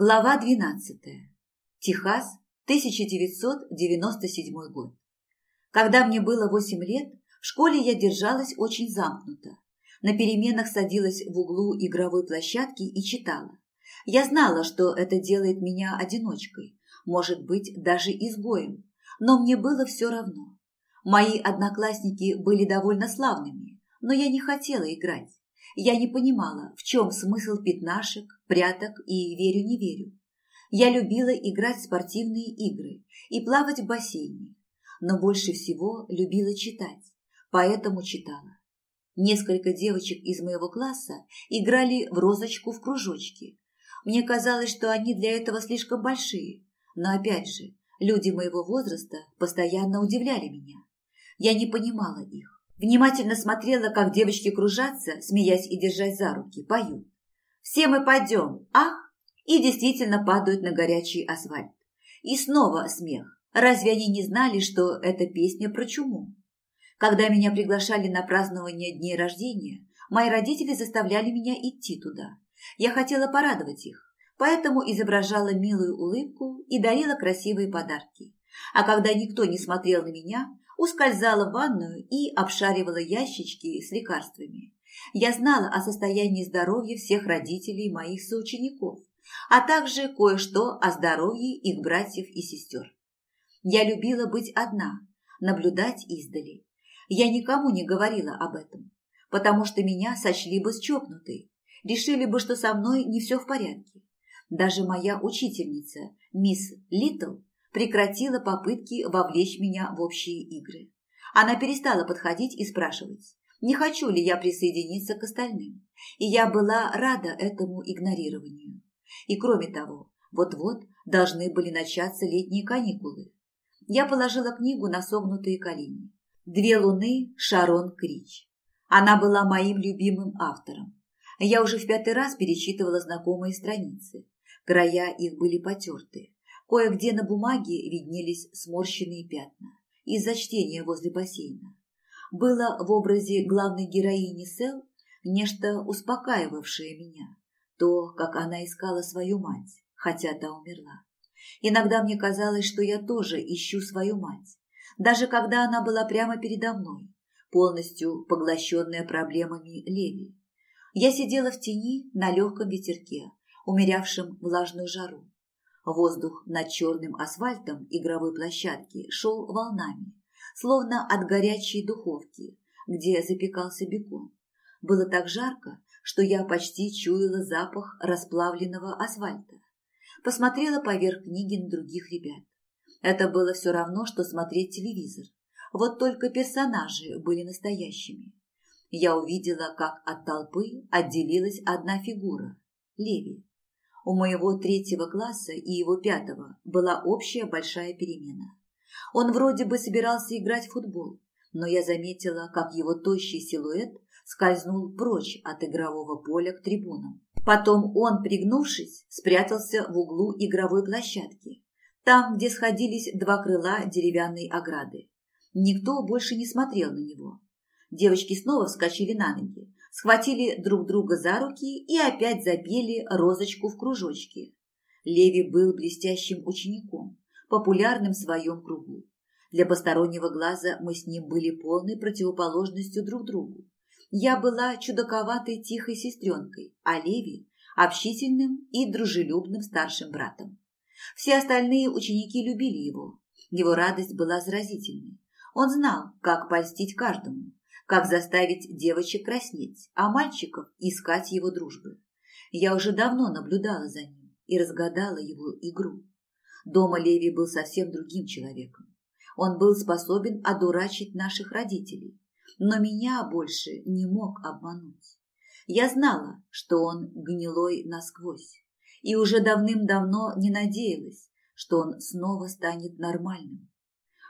Глава 12. Техас, 1997 год. Когда мне было 8 лет, в школе я держалась очень замкнуто. На переменах садилась в углу игровой площадки и читала. Я знала, что это делает меня одиночкой, может быть, даже изгоем, но мне было все равно. Мои одноклассники были довольно славными, но я не хотела играть. Я не понимала, в чем смысл пятнашек, пряток и верю-не верю. Я любила играть в спортивные игры и плавать в бассейне, но больше всего любила читать, поэтому читала. Несколько девочек из моего класса играли в розочку в кружочке. Мне казалось, что они для этого слишком большие, но опять же, люди моего возраста постоянно удивляли меня. Я не понимала их. Внимательно смотрела, как девочки кружатся, смеясь и держась за руки, поют. «Все мы пойдем, ах!» И действительно падают на горячий асфальт. И снова смех. Разве они не знали, что это песня про чуму? Когда меня приглашали на празднование дней рождения, мои родители заставляли меня идти туда. Я хотела порадовать их, поэтому изображала милую улыбку и дарила красивые подарки. А когда никто не смотрел на меня, ускользала в ванную и обшаривала ящички с лекарствами. Я знала о состоянии здоровья всех родителей моих соучеников, а также кое-что о здоровье их братьев и сестер. Я любила быть одна, наблюдать издали. Я никому не говорила об этом, потому что меня сочли бы счокнутой, решили бы, что со мной не все в порядке. Даже моя учительница, мисс Литл, прекратила попытки вовлечь меня в общие игры. Она перестала подходить и спрашивать, не хочу ли я присоединиться к остальным, и я была рада этому игнорированию. И кроме того, вот-вот должны были начаться летние каникулы. Я положила книгу на согнутые колени. «Две луны» Шарон Крич. Она была моим любимым автором. Я уже в пятый раз перечитывала знакомые страницы. Края их были потерты, Кое-где на бумаге виднелись сморщенные пятна из-за чтения возле бассейна. Было в образе главной героини Сел нечто успокаивавшее меня, то, как она искала свою мать, хотя та умерла. Иногда мне казалось, что я тоже ищу свою мать, даже когда она была прямо передо мной, полностью поглощенная проблемами Леви. Я сидела в тени на легком ветерке, умерявшем влажную жару, Воздух над черным асфальтом игровой площадки шел волнами, словно от горячей духовки, где запекался бекон. Было так жарко, что я почти чуяла запах расплавленного асфальта. Посмотрела поверх книги на других ребят. Это было все равно, что смотреть телевизор. Вот только персонажи были настоящими. Я увидела, как от толпы отделилась одна фигура – Леви. У моего третьего класса и его пятого была общая большая перемена. Он вроде бы собирался играть в футбол, но я заметила, как его тощий силуэт скользнул прочь от игрового поля к трибунам. Потом он, пригнувшись, спрятался в углу игровой площадки, там, где сходились два крыла деревянной ограды. Никто больше не смотрел на него. Девочки снова вскочили на ноги, схватили друг друга за руки и опять запели розочку в кружочке. Леви был блестящим учеником, популярным в своем кругу. Для постороннего глаза мы с ним были полной противоположностью друг другу. Я была чудаковатой тихой сестренкой, а Леви – общительным и дружелюбным старшим братом. Все остальные ученики любили его. Его радость была заразительной. Он знал, как польстить каждому, как заставить девочек краснеть, а мальчиков искать его дружбы. Я уже давно наблюдала за ним и разгадала его игру. Дома Леви был совсем другим человеком. Он был способен одурачить наших родителей, но меня больше не мог обмануть. Я знала, что он гнилой насквозь, и уже давным-давно не надеялась, что он снова станет нормальным.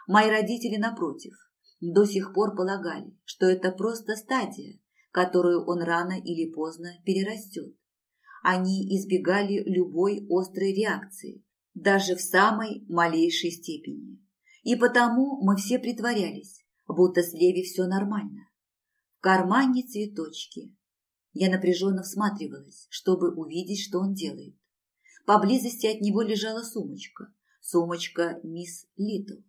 Мои родители, напротив, до сих пор полагали, что это просто стадия, которую он рано или поздно перерастет. Они избегали любой острой реакции, даже в самой малейшей степени. И потому мы все притворялись, будто с Леви все нормально. В кармане цветочки. Я напряженно всматривалась, чтобы увидеть, что он делает. Поблизости от него лежала сумочка. Сумочка мисс Литл.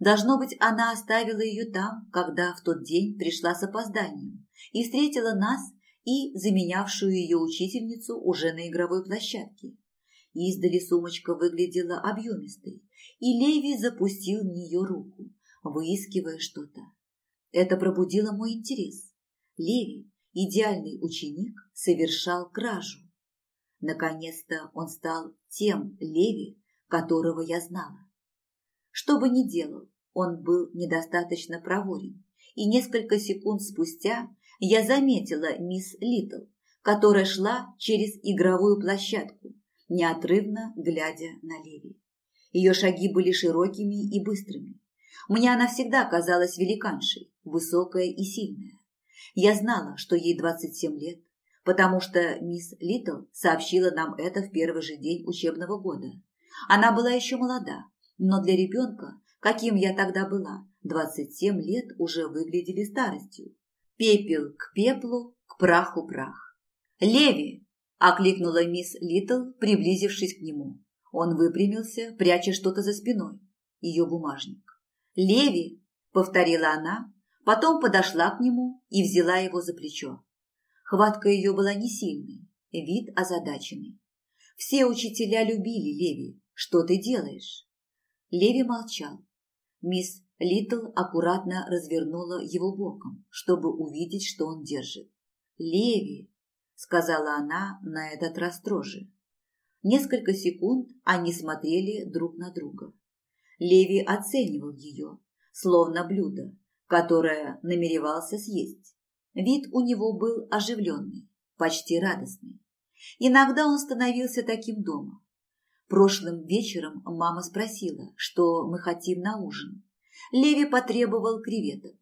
Должно быть, она оставила ее там, когда в тот день пришла с опозданием и встретила нас и заменявшую ее учительницу уже на игровой площадке. Издали сумочка выглядела объемистой, и Леви запустил в нее руку, выискивая что-то. Это пробудило мой интерес. Леви, идеальный ученик, совершал кражу. Наконец-то он стал тем Леви, которого я знала. Что бы ни делал, он был недостаточно проворен, и несколько секунд спустя я заметила мисс Литл, которая шла через игровую площадку, неотрывно глядя на Леви. Ее шаги были широкими и быстрыми. Мне она всегда казалась великаншей, высокая и сильная. Я знала, что ей 27 лет, потому что мисс Литл сообщила нам это в первый же день учебного года. Она была еще молода, но для ребенка, каким я тогда была, 27 лет уже выглядели старостью. Пепел к пеплу, к праху прах. «Леви!» – окликнула мисс Литл, приблизившись к нему. Он выпрямился, пряча что-то за спиной. Ее бумажник. «Леви!» – повторила она, потом подошла к нему и взяла его за плечо. Хватка ее была не сильной, вид озадаченный. Все учителя любили Леви. Что ты делаешь? Леви молчал. Мисс Литл аккуратно развернула его боком, чтобы увидеть, что он держит. «Леви!» – сказала она на этот раз строже. Несколько секунд они смотрели друг на друга. Леви оценивал ее, словно блюдо, которое намеревался съесть. Вид у него был оживленный, почти радостный. Иногда он становился таким дома. Прошлым вечером мама спросила, что мы хотим на ужин. Леви потребовал креветок.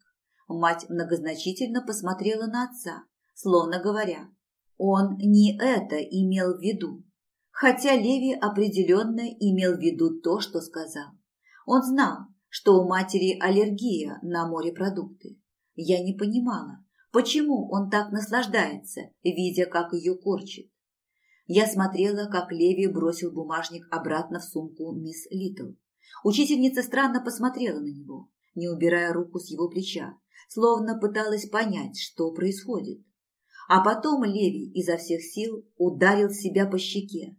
Мать многозначительно посмотрела на отца, словно говоря, он не это имел в виду. Хотя Леви определенно имел в виду то, что сказал. Он знал, что у матери аллергия на морепродукты. Я не понимала, почему он так наслаждается, видя, как ее корчит. Я смотрела, как Леви бросил бумажник обратно в сумку мисс Литл. Учительница странно посмотрела на него, не убирая руку с его плеча, словно пыталась понять, что происходит. А потом Леви изо всех сил ударил себя по щеке.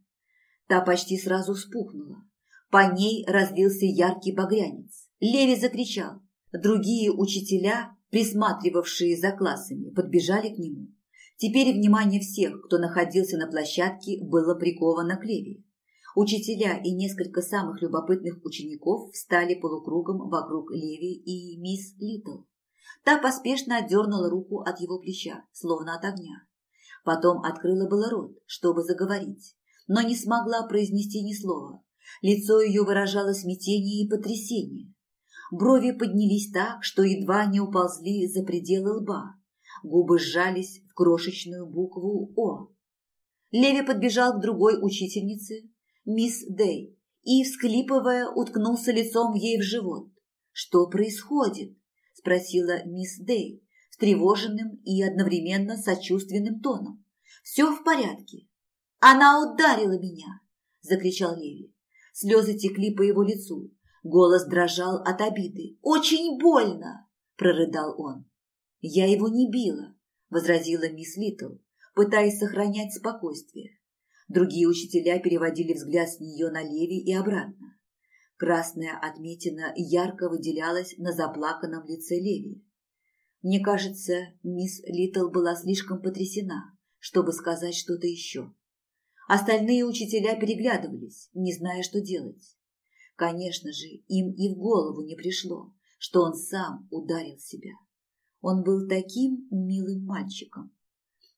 Та почти сразу вспухнула. По ней разлился яркий багрянец. Леви закричал. Другие учителя, присматривавшие за классами, подбежали к нему. Теперь внимание всех, кто находился на площадке, было приковано к Леви. Учителя и несколько самых любопытных учеников встали полукругом вокруг Леви и мисс Литл. Та поспешно отдернула руку от его плеча, словно от огня. Потом открыла было рот, чтобы заговорить, но не смогла произнести ни слова. Лицо ее выражало смятение и потрясение. Брови поднялись так, что едва не уползли за пределы лба. Губы сжались в крошечную букву «О». Леви подбежал к другой учительнице, мисс Дэй, и, всклипывая, уткнулся лицом ей в живот. «Что происходит?» – спросила мисс Дэй, встревоженным и одновременно сочувственным тоном. «Все в порядке». «Она ударила меня!» – закричал Леви. Слезы текли по его лицу. Голос дрожал от обиды. «Очень больно!» – прорыдал он. «Я его не била», – возразила мисс Литл, пытаясь сохранять спокойствие. Другие учителя переводили взгляд с нее на Леви и обратно. Красная отметина ярко выделялась на заплаканном лице Леви. Мне кажется, мисс Литл была слишком потрясена, чтобы сказать что-то еще. Остальные учителя переглядывались, не зная, что делать. Конечно же, им и в голову не пришло, что он сам ударил себя. Он был таким милым мальчиком.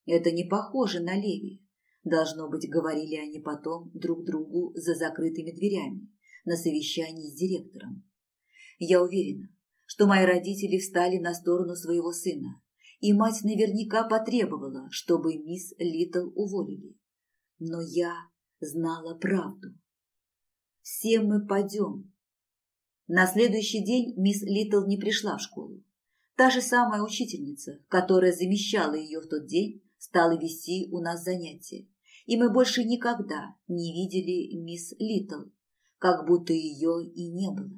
Это не похоже на Леви. Должно быть, говорили они потом друг другу за закрытыми дверями на совещании с директором. Я уверена, что мои родители встали на сторону своего сына, и мать наверняка потребовала, чтобы мисс Литл уволили. Но я знала правду. Все мы пойдем. На следующий день мисс Литл не пришла в школу. Та же самая учительница, которая замещала ее в тот день, стала вести у нас занятия и мы больше никогда не видели мисс Литл, как будто ее и не было.